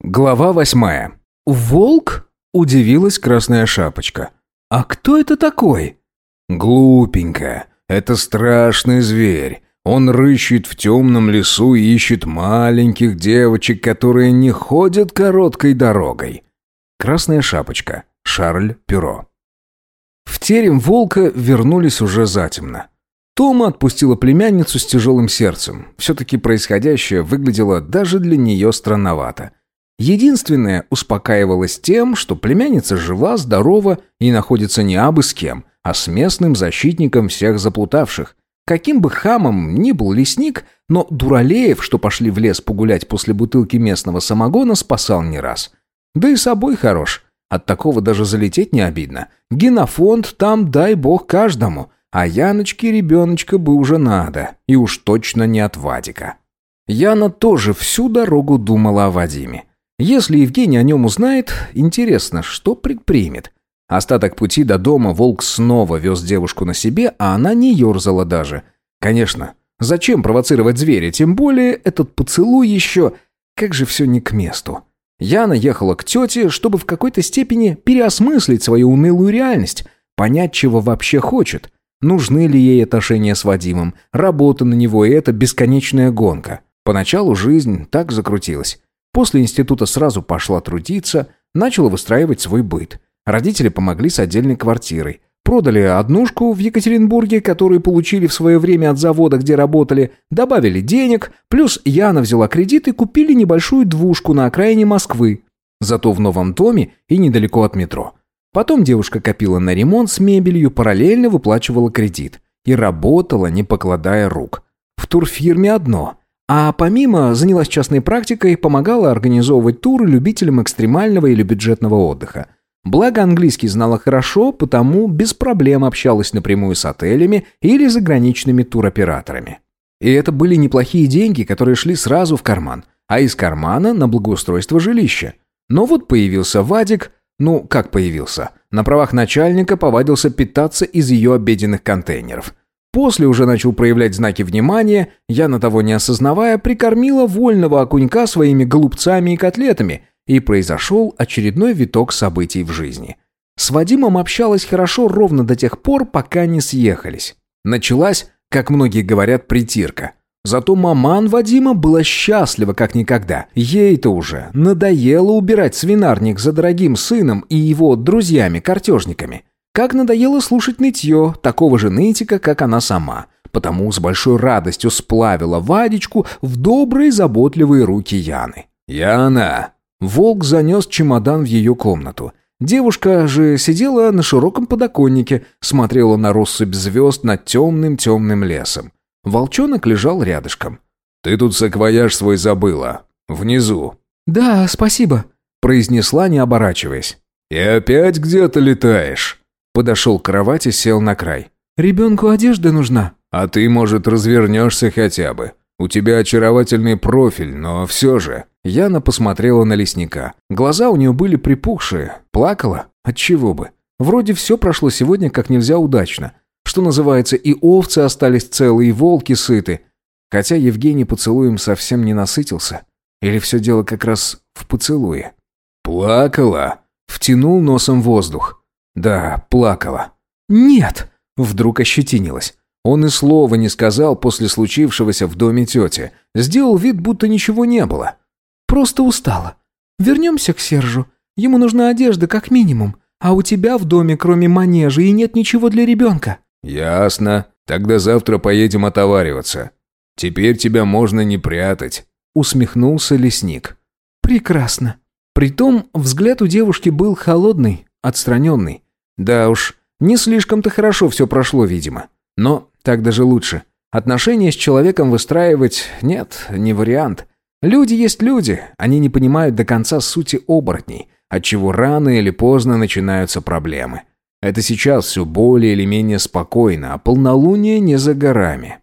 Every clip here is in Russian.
Глава восьмая. «Волк?» – удивилась Красная Шапочка. «А кто это такой?» «Глупенько. Это страшный зверь. Он рыщет в темном лесу и ищет маленьких девочек, которые не ходят короткой дорогой». Красная Шапочка. Шарль Пюро. В терем волка вернулись уже затемно. Тома отпустила племянницу с тяжелым сердцем. Все-таки происходящее выглядело даже для нее странновато. Единственное успокаивалось тем, что племянница жива, здорова и находится не абы с кем, а с местным защитником всех заплутавших. Каким бы хамом ни был лесник, но дуралеев, что пошли в лес погулять после бутылки местного самогона, спасал не раз. Да и собой хорош. От такого даже залететь не обидно. Генофонд там, дай бог, каждому. А Яночке ребеночка бы уже надо. И уж точно не от Вадика. Яна тоже всю дорогу думала о Вадиме. Если Евгений о нем узнает, интересно, что предпримет. Остаток пути до дома волк снова вез девушку на себе, а она не ерзала даже. Конечно, зачем провоцировать зверя, тем более этот поцелуй еще... Как же все не к месту. Яна ехала к тете, чтобы в какой-то степени переосмыслить свою унылую реальность, понять, чего вообще хочет. Нужны ли ей отношения с Вадимом, работа на него и эта бесконечная гонка. Поначалу жизнь так закрутилась. После института сразу пошла трудиться, начала выстраивать свой быт. Родители помогли с отдельной квартирой. Продали однушку в Екатеринбурге, которую получили в свое время от завода, где работали, добавили денег, плюс Яна взяла кредит и купили небольшую двушку на окраине Москвы. Зато в новом доме и недалеко от метро. Потом девушка копила на ремонт с мебелью, параллельно выплачивала кредит. И работала, не покладая рук. В турфирме одно – а помимо занялась частной практикой, помогала организовывать туры любителям экстремального или бюджетного отдыха. Благо английский знала хорошо, потому без проблем общалась напрямую с отелями или заграничными туроператорами. И это были неплохие деньги, которые шли сразу в карман, а из кармана на благоустройство жилища. Но вот появился Вадик, ну как появился, на правах начальника повадился питаться из ее обеденных контейнеров – После уже начал проявлять знаки внимания, я на того не осознавая, прикормила вольного окунька своими голубцами и котлетами, и произошел очередной виток событий в жизни. С Вадимом общалась хорошо ровно до тех пор, пока не съехались. Началась, как многие говорят, притирка. Зато маман Вадима была счастлива как никогда. Ей-то уже надоело убирать свинарник за дорогим сыном и его друзьями-картежниками. Как надоело слушать нытье, такого же нытика, как она сама. Потому с большой радостью сплавила Вадечку в добрые заботливые руки Яны. «Яна!» Волк занес чемодан в ее комнату. Девушка же сидела на широком подоконнике, смотрела на россыпь звезд над темным-темным лесом. Волчонок лежал рядышком. «Ты тут саквояж свой забыла. Внизу». «Да, спасибо», – произнесла, не оборачиваясь. «И опять где-то летаешь?» Подошел к кровати, сел на край. «Ребенку одежда нужна». «А ты, может, развернешься хотя бы. У тебя очаровательный профиль, но все же...» Яна посмотрела на лесника. Глаза у нее были припухшие. Плакала? Отчего бы? Вроде все прошло сегодня как нельзя удачно. Что называется, и овцы остались целы, и волки сыты. Хотя Евгений поцелуем совсем не насытился. Или все дело как раз в поцелуе? «Плакала?» Втянул носом воздух. Да, плакала. «Нет!» Вдруг ощетинилась. Он и слова не сказал после случившегося в доме тети. Сделал вид, будто ничего не было. «Просто устала. Вернемся к Сержу. Ему нужна одежда как минимум. А у тебя в доме, кроме манежа, и нет ничего для ребенка». «Ясно. Тогда завтра поедем отовариваться. Теперь тебя можно не прятать», — усмехнулся лесник. «Прекрасно». Притом взгляд у девушки был холодный, отстраненный. Да уж, не слишком-то хорошо все прошло, видимо. Но так даже лучше. Отношения с человеком выстраивать нет, не вариант. Люди есть люди, они не понимают до конца сути оборотней, отчего рано или поздно начинаются проблемы. Это сейчас все более или менее спокойно, а полнолуние не за горами.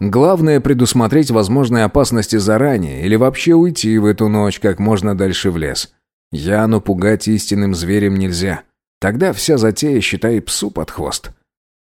Главное предусмотреть возможные опасности заранее или вообще уйти в эту ночь как можно дальше в лес. Яну пугать истинным зверем нельзя. Тогда вся затея, считай, псу под хвост.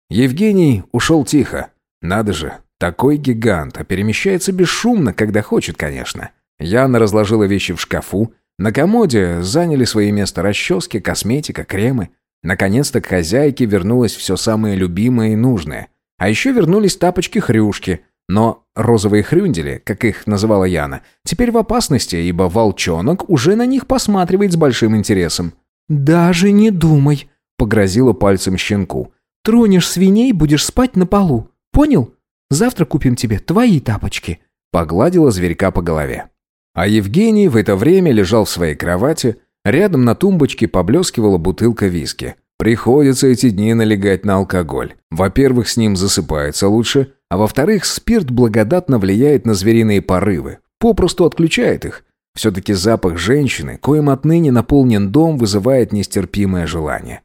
Евгений ушел тихо. Надо же, такой гигант, а перемещается бесшумно, когда хочет, конечно. Яна разложила вещи в шкафу, На комоде заняли свои места расчески, косметика, кремы. Наконец-то к хозяйке вернулось все самое любимое и нужное. А еще вернулись тапочки-хрюшки. Но розовые хрюндели, как их называла Яна, теперь в опасности, ибо волчонок уже на них посматривает с большим интересом. «Даже не думай», — погрозила пальцем щенку. «Тронешь свиней, будешь спать на полу. Понял? Завтра купим тебе твои тапочки», — погладила зверька по голове. А Евгений в это время лежал в своей кровати, рядом на тумбочке поблескивала бутылка виски. Приходится эти дни налегать на алкоголь. Во-первых, с ним засыпается лучше, а во-вторых, спирт благодатно влияет на звериные порывы, попросту отключает их. Все-таки запах женщины, коим отныне наполнен дом, вызывает нестерпимое желание.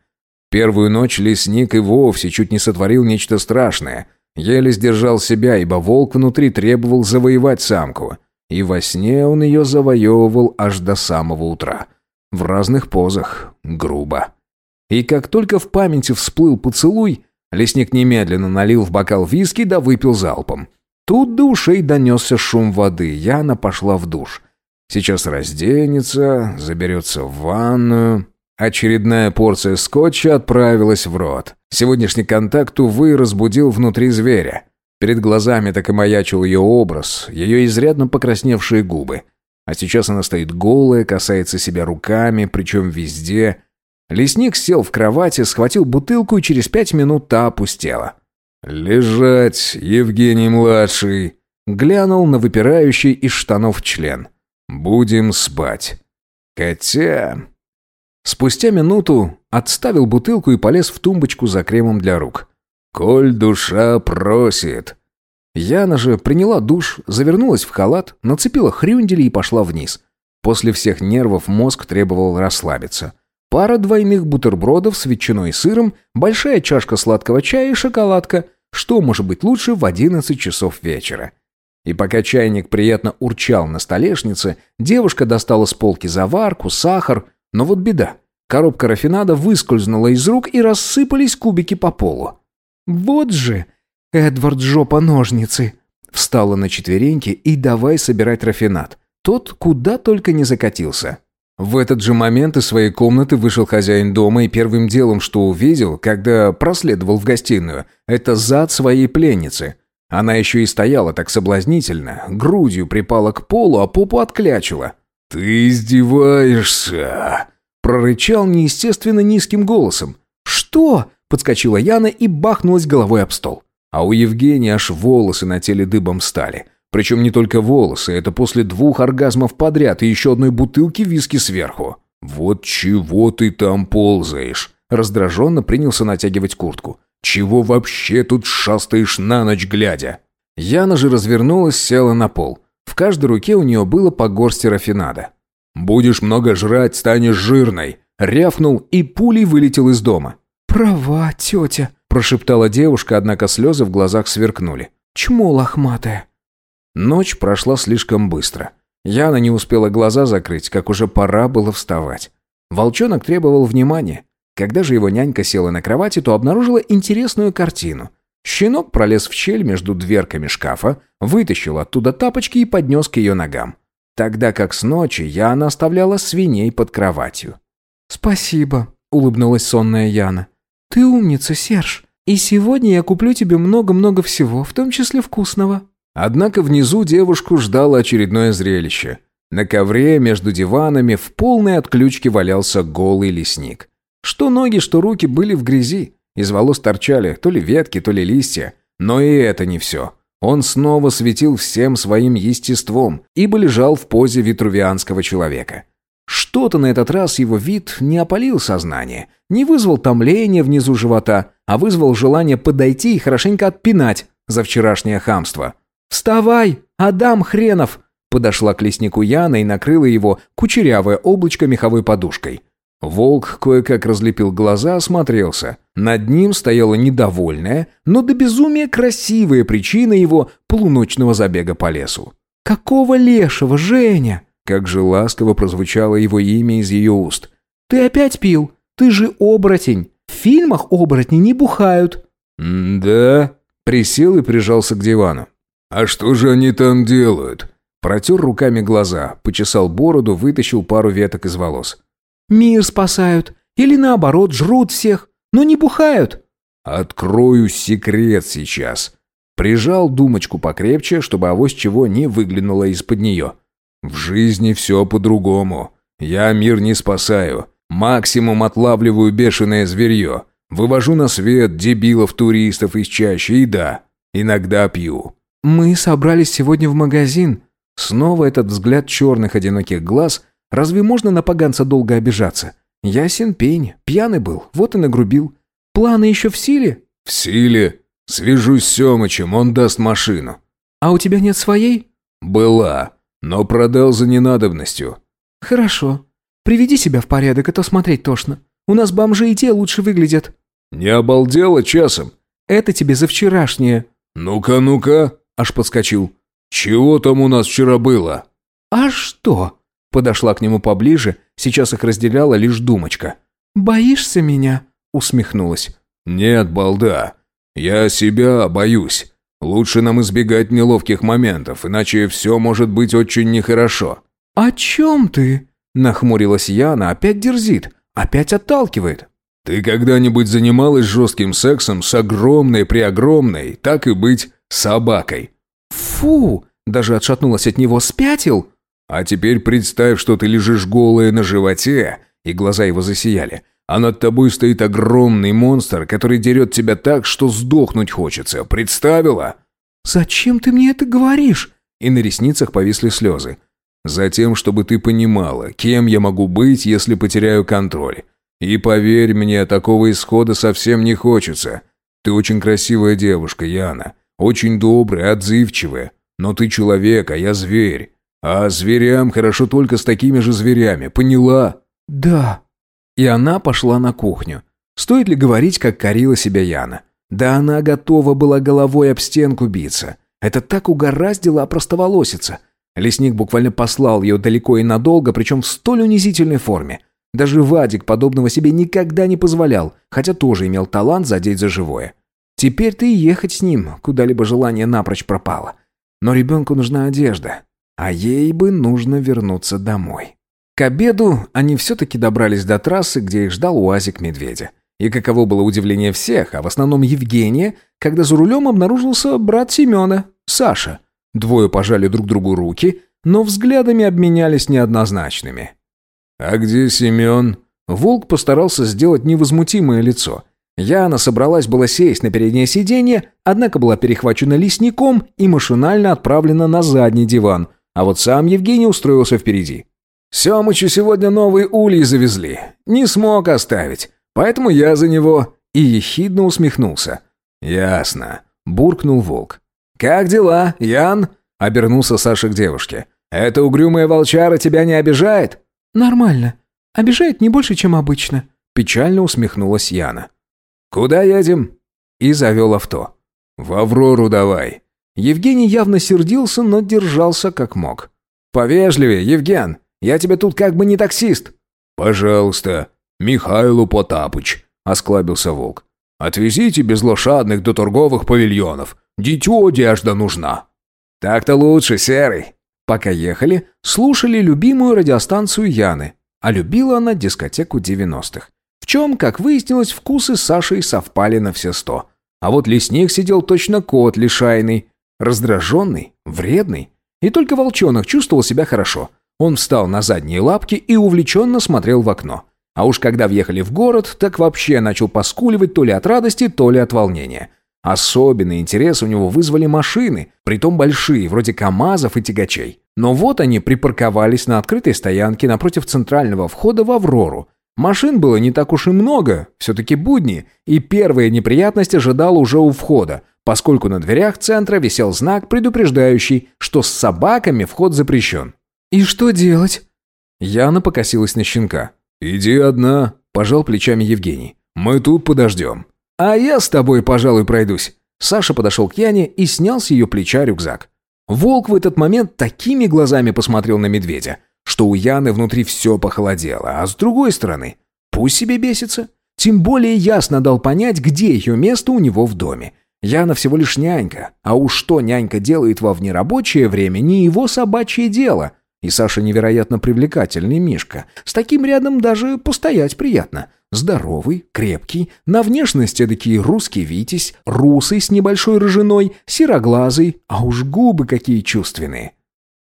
Первую ночь лесник и вовсе чуть не сотворил нечто страшное. Еле сдержал себя, ибо волк внутри требовал завоевать самку. И во сне он ее завоевывал аж до самого утра. В разных позах, грубо. И как только в памяти всплыл поцелуй, лесник немедленно налил в бокал виски да выпил залпом. Тут до ушей донесся шум воды, Яна пошла в душ. Сейчас разденется, заберется в ванную. Очередная порция скотча отправилась в рот. Сегодняшний контакт, увы, разбудил внутри зверя. Перед глазами так и маячил ее образ, ее изрядно покрасневшие губы. А сейчас она стоит голая, касается себя руками, причем везде. Лесник сел в кровати, схватил бутылку и через пять минут та опустела. «Лежать, Евгений-младший!» Глянул на выпирающий из штанов член. «Будем спать. Хотя...» Спустя минуту отставил бутылку и полез в тумбочку за кремом для рук. «Коль душа просит». Яна же приняла душ, завернулась в халат, нацепила хрюндели и пошла вниз. После всех нервов мозг требовал расслабиться. Пара двойных бутербродов с ветчиной и сыром, большая чашка сладкого чая и шоколадка. Что может быть лучше в 11 часов вечера? И пока чайник приятно урчал на столешнице, девушка достала с полки заварку, сахар. Но вот беда. Коробка рафинада выскользнула из рук и рассыпались кубики по полу. «Вот же! Эдвард жопа ножницы!» Встала на четвереньки и давай собирать рафинад. Тот куда только не закатился. В этот же момент из своей комнаты вышел хозяин дома и первым делом, что увидел, когда проследовал в гостиную, это зад своей пленницы. Она еще и стояла так соблазнительно, грудью припала к полу, а попу отклячила. «Ты издеваешься?» Прорычал неестественно низким голосом. «Что?» Подскочила Яна и бахнулась головой об стол. А у Евгения аж волосы на теле дыбом стали. Причем не только волосы, это после двух оргазмов подряд и еще одной бутылки виски сверху. «Вот чего ты там ползаешь?» Раздраженно принялся натягивать куртку. «Чего вообще тут шастаешь на ночь глядя?» Яна же развернулась, села на пол. В каждой руке у нее было по горсти рафинада. «Будешь много жрать, станешь жирной!» Рявкнул и пулей вылетел из дома. «Права, тетя», – прошептала девушка, однако слезы в глазах сверкнули. «Чмо лохматое». Ночь прошла слишком быстро. Яна не успела глаза закрыть, как уже пора было вставать. Волчонок требовал внимания. Когда же его нянька села на кровати, то обнаружила интересную картину. Щенок пролез в щель между дверками шкафа, вытащил оттуда тапочки и поднес к ее ногам. Тогда как с ночи Яна оставляла свиней под кроватью. «Спасибо», — улыбнулась сонная Яна. «Ты умница, Серж. И сегодня я куплю тебе много-много всего, в том числе вкусного». Однако внизу девушку ждало очередное зрелище. На ковре между диванами в полной отключке валялся голый лесник. Что ноги, что руки были в грязи. Из волос торчали то ли ветки, то ли листья. Но и это не все. Он снова светил всем своим естеством, ибо лежал в позе витрувианского человека. Что-то на этот раз его вид не опалил сознание, не вызвал томления внизу живота, а вызвал желание подойти и хорошенько отпинать за вчерашнее хамство. «Вставай, Адам Хренов!» Подошла к леснику Яна и накрыла его кучерявое облачко меховой подушкой. Волк кое-как разлепил глаза, осмотрелся. Над ним стояла недовольная, но до безумия красивая причина его полуночного забега по лесу. «Какого лешего, Женя?» Как же ласково прозвучало его имя из ее уст. «Ты опять пил? Ты же оборотень. В фильмах оборотни не бухают». «Да?» Присел и прижался к дивану. «А что же они там делают?» Протер руками глаза, почесал бороду, вытащил пару веток из волос. «Мир спасают. Или наоборот, жрут всех, но не бухают». «Открою секрет сейчас». Прижал думочку покрепче, чтобы авось чего не выглянуло из-под нее. «В жизни все по-другому. Я мир не спасаю. Максимум отлавливаю бешеное зверье. Вывожу на свет дебилов-туристов из чащи и да, иногда пью». «Мы собрались сегодня в магазин». Снова этот взгляд черных одиноких глаз. Разве можно на поганца долго обижаться? Ясен пень, пьяный был, вот и нагрубил. Планы еще в силе? В силе. Свяжусь с Семычем, он даст машину. А у тебя нет своей? Была, но продал за ненадобностью. Хорошо. Приведи себя в порядок, а то смотреть тошно. У нас бомжи и те лучше выглядят. Не обалдела часом? Это тебе за вчерашнее. Ну-ка, ну-ка, аж подскочил. Чего там у нас вчера было? А что? Подошла к нему поближе, сейчас их разделяла лишь думочка. «Боишься меня?» – усмехнулась. «Нет, балда. Я себя боюсь. Лучше нам избегать неловких моментов, иначе все может быть очень нехорошо». «О чем ты?» – нахмурилась Яна, опять дерзит, опять отталкивает. «Ты когда-нибудь занималась жестким сексом с огромной-преогромной, так и быть, собакой?» «Фу!» – даже отшатнулась от него, спятил. А теперь представь, что ты лежишь голая на животе, и глаза его засияли, а над тобой стоит огромный монстр, который дерет тебя так, что сдохнуть хочется. Представила? Зачем ты мне это говоришь? И на ресницах повисли слезы. Затем, чтобы ты понимала, кем я могу быть, если потеряю контроль. И поверь мне, такого исхода совсем не хочется. Ты очень красивая девушка, Яна. Очень добрая, отзывчивая. Но ты человек, а я зверь. А зверям хорошо только с такими же зверями, поняла? Да. И она пошла на кухню. Стоит ли говорить, как корила себя Яна? Да она готова была головой об стенку биться. Это так угораздило опростоволоситься. Лесник буквально послал ее далеко и надолго, причем в столь унизительной форме. Даже Вадик подобного себе никогда не позволял, хотя тоже имел талант задеть за живое. Теперь-то и ехать с ним, куда-либо желание напрочь пропало. Но ребенку нужна одежда, а ей бы нужно вернуться домой. К обеду они все-таки добрались до трассы, где их ждал уазик медведя. И каково было удивление всех, а в основном Евгения, когда за рулем обнаружился брат Семена, Саша. Двое пожали друг другу руки, но взглядами обменялись неоднозначными. «А где Семен?» Волк постарался сделать невозмутимое лицо. Яна собралась было сесть на переднее сиденье, однако была перехвачена лесником и машинально отправлена на задний диван, а вот сам Евгений устроился впереди. «Семычу сегодня новые ульи завезли. Не смог оставить. Поэтому я за него...» И ехидно усмехнулся. «Ясно», — буркнул волк. «Как дела, Ян?» — обернулся Саша к девушке. «Эта угрюмая волчара тебя не обижает?» «Нормально. Обижает не больше, чем обычно», — печально усмехнулась Яна. «Куда едем?» И завел авто. «В Аврору давай», Евгений явно сердился, но держался как мог. «Повежливее, Евген, я тебе тут как бы не таксист». «Пожалуйста, Михайлу Потапыч», — осклабился волк. «Отвезите без лошадных до торговых павильонов. Дитю одежда нужна». «Так-то лучше, Серый». Пока ехали, слушали любимую радиостанцию Яны, а любила она дискотеку 90-х. В чем, как выяснилось, вкусы с Сашей совпали на все сто. А вот лесник сидел точно кот лишайный, Раздраженный, вредный. И только волчонок чувствовал себя хорошо. Он встал на задние лапки и увлеченно смотрел в окно. А уж когда въехали в город, так вообще начал поскуливать то ли от радости, то ли от волнения. Особенный интерес у него вызвали машины, притом большие, вроде КАМАЗов и тягачей. Но вот они припарковались на открытой стоянке напротив центрального входа в «Аврору». Машин было не так уж и много, все-таки будни, и первая неприятность ожидала уже у входа, поскольку на дверях центра висел знак, предупреждающий, что с собаками вход запрещен. «И что делать?» Яна покосилась на щенка. «Иди одна», – пожал плечами Евгений. «Мы тут подождем». «А я с тобой, пожалуй, пройдусь». Саша подошел к Яне и снял с ее плеча рюкзак. Волк в этот момент такими глазами посмотрел на медведя, что у Яны внутри все похолодело, а с другой стороны, пусть себе бесится. Тем более ясно дал понять, где ее место у него в доме. Яна всего лишь нянька, а уж что нянька делает во внерабочее время, не его собачье дело. И Саша невероятно привлекательный Мишка. С таким рядом даже постоять приятно. Здоровый, крепкий, на внешность эдакий русский витязь, русый с небольшой рыжиной, сероглазый, а уж губы какие чувственные.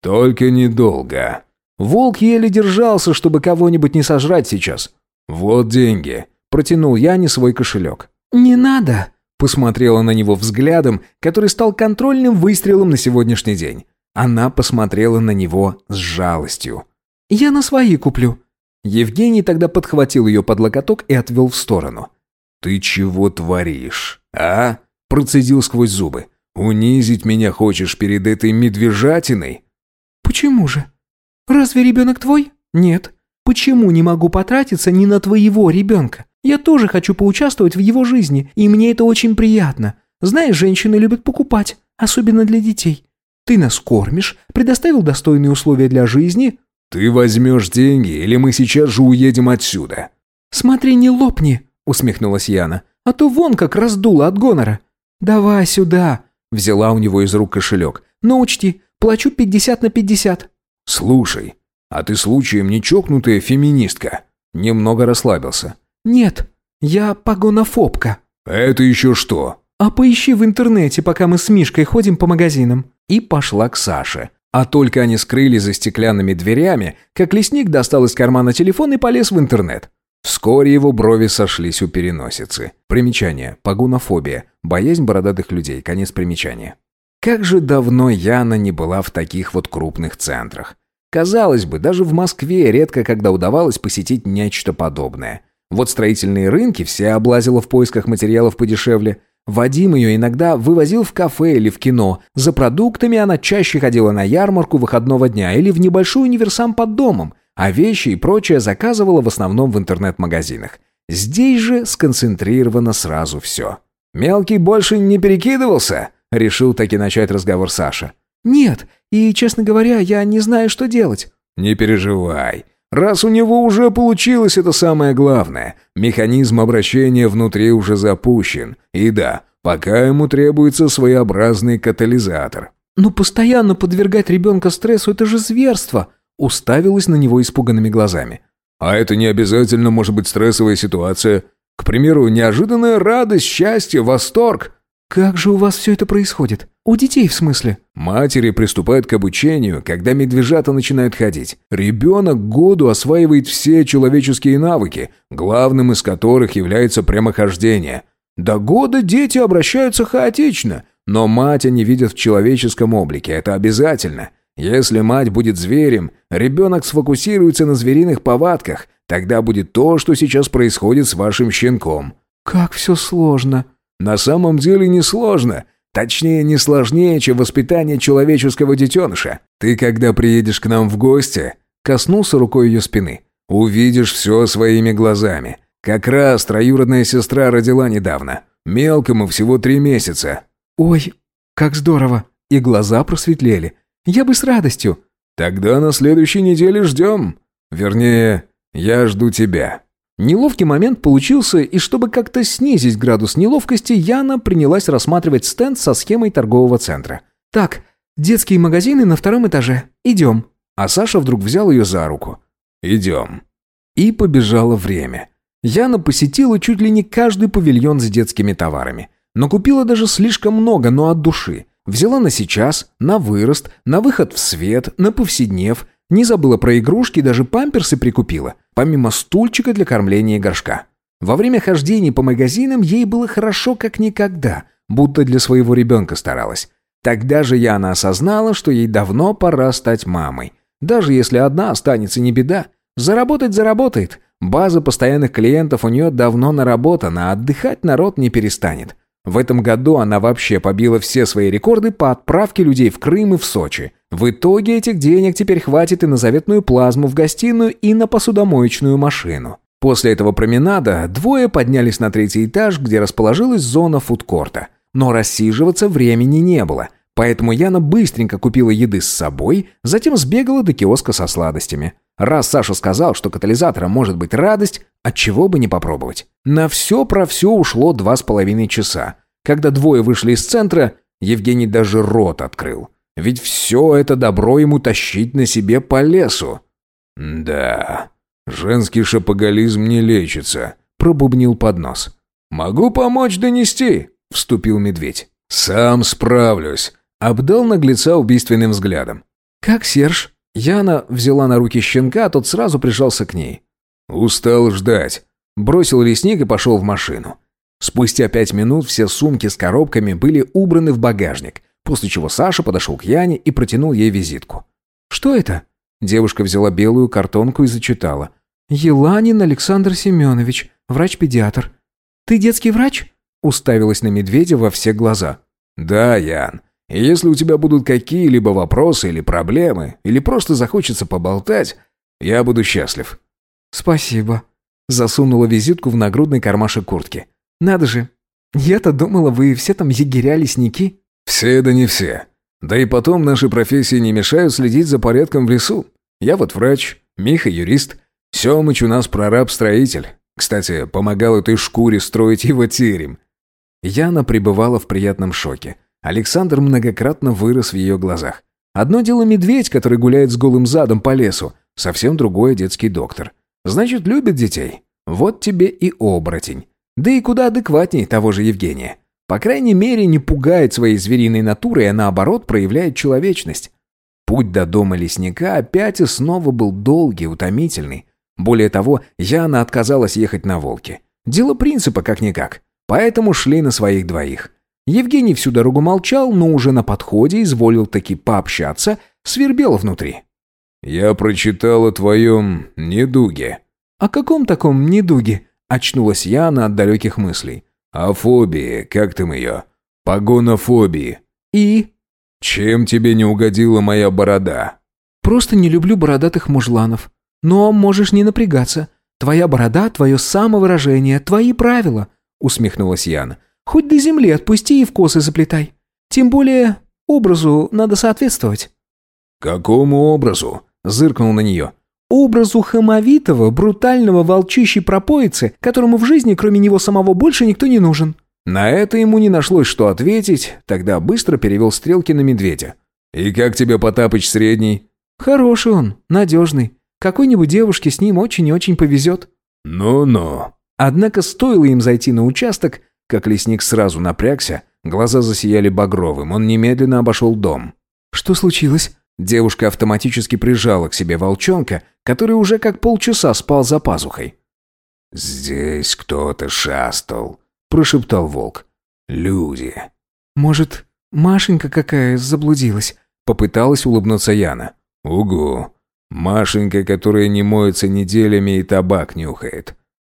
«Только недолго». Волк еле держался, чтобы кого-нибудь не сожрать сейчас. «Вот деньги», — протянул я не свой кошелек. «Не надо», — посмотрела на него взглядом, который стал контрольным выстрелом на сегодняшний день. Она посмотрела на него с жалостью. «Я на свои куплю». Евгений тогда подхватил ее под локоток и отвел в сторону. «Ты чего творишь, а?» Процедил сквозь зубы. «Унизить меня хочешь перед этой медвежатиной?» «Почему же? Разве ребенок твой? Нет. Почему не могу потратиться ни на твоего ребенка? Я тоже хочу поучаствовать в его жизни, и мне это очень приятно. Знаешь, женщины любят покупать, особенно для детей. Ты нас кормишь, предоставил достойные условия для жизни». «Ты возьмешь деньги, или мы сейчас же уедем отсюда?» «Смотри, не лопни», — усмехнулась Яна. «А то вон как раздуло от гонора». «Давай сюда», — взяла у него из рук кошелек. «Но учти, плачу пятьдесят на пятьдесят». «Слушай, а ты случаем не чокнутая феминистка?» Немного расслабился. «Нет, я погонофобка». «Это еще что?» «А поищи в интернете, пока мы с Мишкой ходим по магазинам». И пошла к Саше. А только они скрылись за стеклянными дверями, как лесник достал из кармана телефон и полез в интернет. Вскоре его брови сошлись у переносицы. Примечание. Погунофобия. Боязнь бородатых людей. Конец примечания. Как же давно Яна не была в таких вот крупных центрах. Казалось бы, даже в Москве редко когда удавалось посетить нечто подобное. Вот строительные рынки все облазила в поисках материалов подешевле – Вадим ее иногда вывозил в кафе или в кино. За продуктами она чаще ходила на ярмарку выходного дня или в небольшой универсам под домом, а вещи и прочее заказывала в основном в интернет-магазинах. Здесь же сконцентрировано сразу все. «Мелкий больше не перекидывался?» – решил таки начать разговор Саша. «Нет, и, честно говоря, я не знаю, что делать». «Не переживай. Раз у него уже получилось, это самое главное. Механизм обращения внутри уже запущен. И да, пока ему требуется своеобразный катализатор. «Но постоянно подвергать ребенка стрессу – это же зверство!» Уставилась на него испуганными глазами. «А это не обязательно может быть стрессовая ситуация. К примеру, неожиданная радость, счастье, восторг. «Как же у вас все это происходит? У детей, в смысле?» Матери приступают к обучению, когда медвежата начинают ходить. Ребенок к году осваивает все человеческие навыки, главным из которых является прямохождение. До года дети обращаются хаотично, но мать они видят в человеческом облике, это обязательно. Если мать будет зверем, ребенок сфокусируется на звериных повадках, тогда будет то, что сейчас происходит с вашим щенком. «Как все сложно», на самом деле несложно. Точнее, не сложнее, чем воспитание человеческого детеныша. Ты, когда приедешь к нам в гости, коснулся рукой ее спины, увидишь все своими глазами. Как раз троюродная сестра родила недавно. Мелкому всего три месяца. Ой, как здорово. И глаза просветлели. Я бы с радостью. Тогда на следующей неделе ждем. Вернее, я жду тебя. Неловкий момент получился, и чтобы как-то снизить градус неловкости, Яна принялась рассматривать стенд со схемой торгового центра. «Так, детские магазины на втором этаже. Идем». А Саша вдруг взял ее за руку. «Идем». И побежало время. Яна посетила чуть ли не каждый павильон с детскими товарами. Но купила даже слишком много, но от души. Взяла на сейчас, на вырост, на выход в свет, на повседнев, не забыла про игрушки, даже памперсы прикупила, помимо стульчика для кормления и горшка. Во время хождений по магазинам ей было хорошо как никогда, будто для своего ребенка старалась. Тогда же я она осознала, что ей давно пора стать мамой. Даже если одна останется, не беда. Заработать заработает. База постоянных клиентов у нее давно наработана, а отдыхать народ не перестанет. В этом году она вообще побила все свои рекорды по отправке людей в Крым и в Сочи. В итоге этих денег теперь хватит и на заветную плазму в гостиную, и на посудомоечную машину. После этого променада двое поднялись на третий этаж, где расположилась зона фудкорта. Но рассиживаться времени не было, поэтому Яна быстренько купила еды с собой, затем сбегала до киоска со сладостями. Раз Саша сказал, что катализатором может быть радость, отчего бы не попробовать. На все про все ушло два с половиной часа. Когда двое вышли из центра, Евгений даже рот открыл. Ведь все это добро ему тащить на себе по лесу. «Да, женский шапоголизм не лечится», — пробубнил под нос. «Могу помочь донести», — вступил медведь. «Сам справлюсь», — обдал наглеца убийственным взглядом. «Как Серж?» Яна взяла на руки щенка, а тот сразу прижался к ней. «Устал ждать». Бросил лесник и пошел в машину. Спустя пять минут все сумки с коробками были убраны в багажник, после чего Саша подошел к Яне и протянул ей визитку. «Что это?» Девушка взяла белую картонку и зачитала. «Еланин Александр Семенович, врач-педиатр. Ты детский врач?» Уставилась на медведя во все глаза. «Да, Ян. Если у тебя будут какие-либо вопросы или проблемы, или просто захочется поболтать, я буду счастлив». «Спасибо». Засунула визитку в нагрудный кармашек куртки. «Надо же. Я-то думала, вы все там егеря-лесники». «Все да не все. Да и потом наши профессии не мешают следить за порядком в лесу. Я вот врач, Миха юрист, Семыч у нас прораб-строитель. Кстати, помогал этой шкуре строить его терем». Яна пребывала в приятном шоке. Александр многократно вырос в ее глазах. Одно дело медведь, который гуляет с голым задом по лесу, совсем другое детский доктор. Значит, любит детей. Вот тебе и оборотень. Да и куда адекватней того же Евгения. По крайней мере, не пугает своей звериной натурой, а наоборот проявляет человечность. Путь до дома лесника опять и снова был долгий, утомительный. Более того, Яна отказалась ехать на «Волке». Дело принципа как-никак. Поэтому шли на своих двоих. Евгений всю дорогу молчал, но уже на подходе изволил таки пообщаться, свербело внутри. «Я прочитал о твоем недуге». «О каком таком недуге?» Очнулась Яна от далеких мыслей. «О фобии, как там ее? Погонофобии». «И?» «Чем тебе не угодила моя борода?» «Просто не люблю бородатых мужланов. Но можешь не напрягаться. Твоя борода, твое самовыражение, твои правила», усмехнулась Яна. «Хоть до земли отпусти и в косы заплетай. Тем более образу надо соответствовать». «Какому образу?» Зыркнул на нее образу хамовитого, брутального волчищи пропоицы, которому в жизни кроме него самого больше никто не нужен». На это ему не нашлось, что ответить, тогда быстро перевел стрелки на медведя. «И как тебе Потапыч средний?» «Хороший он, надежный. Какой-нибудь девушке с ним очень и очень повезет». «Ну-ну». Однако стоило им зайти на участок, как лесник сразу напрягся, глаза засияли багровым, он немедленно обошел дом. «Что случилось?» Девушка автоматически прижала к себе волчонка, который уже как полчаса спал за пазухой. «Здесь кто-то шастал», — прошептал волк. «Люди». «Может, Машенька какая заблудилась?» — попыталась улыбнуться Яна. «Угу. Машенька, которая не моется неделями и табак нюхает».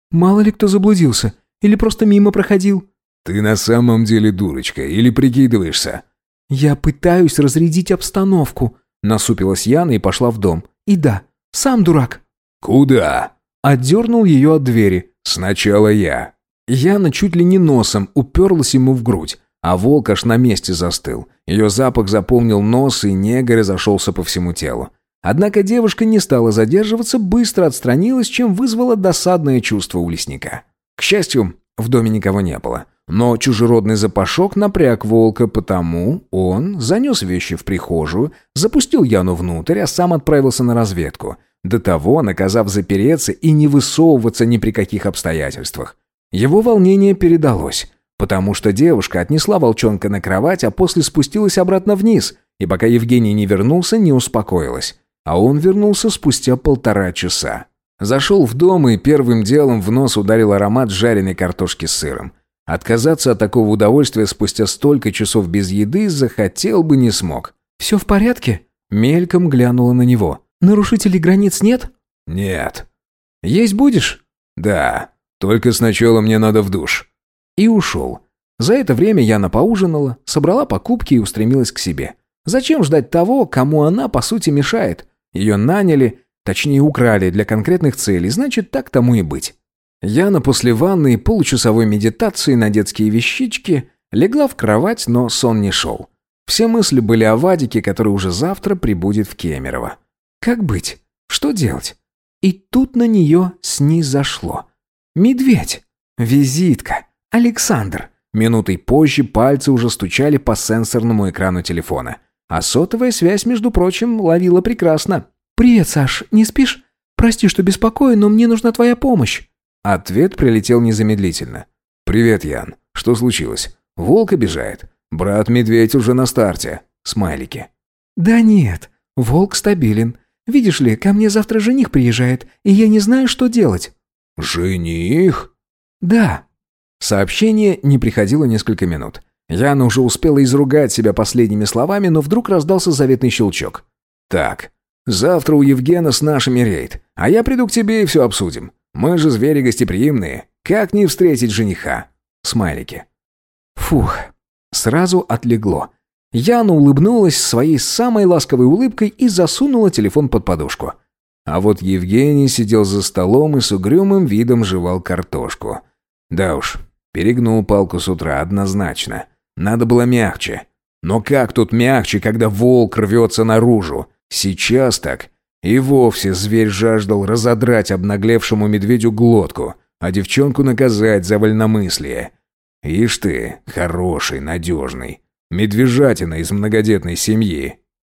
«Мало ли кто заблудился. Или просто мимо проходил». «Ты на самом деле дурочка или прикидываешься?» «Я пытаюсь разрядить обстановку», Насупилась Яна и пошла в дом. И да, сам дурак. Куда? Отдернул ее от двери. Сначала я. Яна чуть ли не носом уперлась ему в грудь, а волк аж на месте застыл. Ее запах заполнил нос, и негорь зашелся по всему телу. Однако девушка не стала задерживаться, быстро отстранилась, чем вызвало досадное чувство у лесника. К счастью, в доме никого не было. Но чужеродный запашок напряг волка, потому он занес вещи в прихожую, запустил Яну внутрь, а сам отправился на разведку, до того наказав запереться и не высовываться ни при каких обстоятельствах. Его волнение передалось, потому что девушка отнесла волчонка на кровать, а после спустилась обратно вниз, и пока Евгений не вернулся, не успокоилась. А он вернулся спустя полтора часа. Зашел в дом и первым делом в нос ударил аромат жареной картошки с сыром. Отказаться от такого удовольствия спустя столько часов без еды захотел бы не смог. «Все в порядке?» Мельком глянула на него. «Нарушителей границ нет?» «Нет». «Есть будешь?» «Да. Только сначала мне надо в душ». И ушел. За это время Яна поужинала, собрала покупки и устремилась к себе. Зачем ждать того, кому она, по сути, мешает? Ее наняли, точнее украли для конкретных целей, значит, так тому и быть. Яна после ванны и получасовой медитации на детские вещички легла в кровать, но сон не шел. Все мысли были о Вадике, который уже завтра прибудет в Кемерово. Как быть? Что делать? И тут на нее снизошло. Медведь. Визитка. Александр. Минутой позже пальцы уже стучали по сенсорному экрану телефона. А сотовая связь, между прочим, ловила прекрасно. «Привет, Саш, не спишь? Прости, что беспокою, но мне нужна твоя помощь». Ответ прилетел незамедлительно. «Привет, Ян. Что случилось? Волк обижает. Брат-медведь уже на старте». Смайлики. «Да нет, волк стабилен. Видишь ли, ко мне завтра жених приезжает, и я не знаю, что делать». «Жених?» «Да». Сообщение не приходило несколько минут. Яна уже успела изругать себя последними словами, но вдруг раздался заветный щелчок. «Так, завтра у Евгена с нашими рейд, а я приду к тебе и все обсудим. Мы же звери гостеприимные. Как не встретить жениха?» Смайлики. Фух, сразу отлегло. Яна улыбнулась своей самой ласковой улыбкой и засунула телефон под подушку. А вот Евгений сидел за столом и с угрюмым видом жевал картошку. Да уж, перегнул палку с утра однозначно. Надо было мягче. Но как тут мягче, когда волк рвется наружу? Сейчас так. И вовсе зверь жаждал разодрать обнаглевшему медведю глотку, а девчонку наказать за вольномыслие. Ишь ты, хороший, надежный. Медвежатина из многодетной семьи.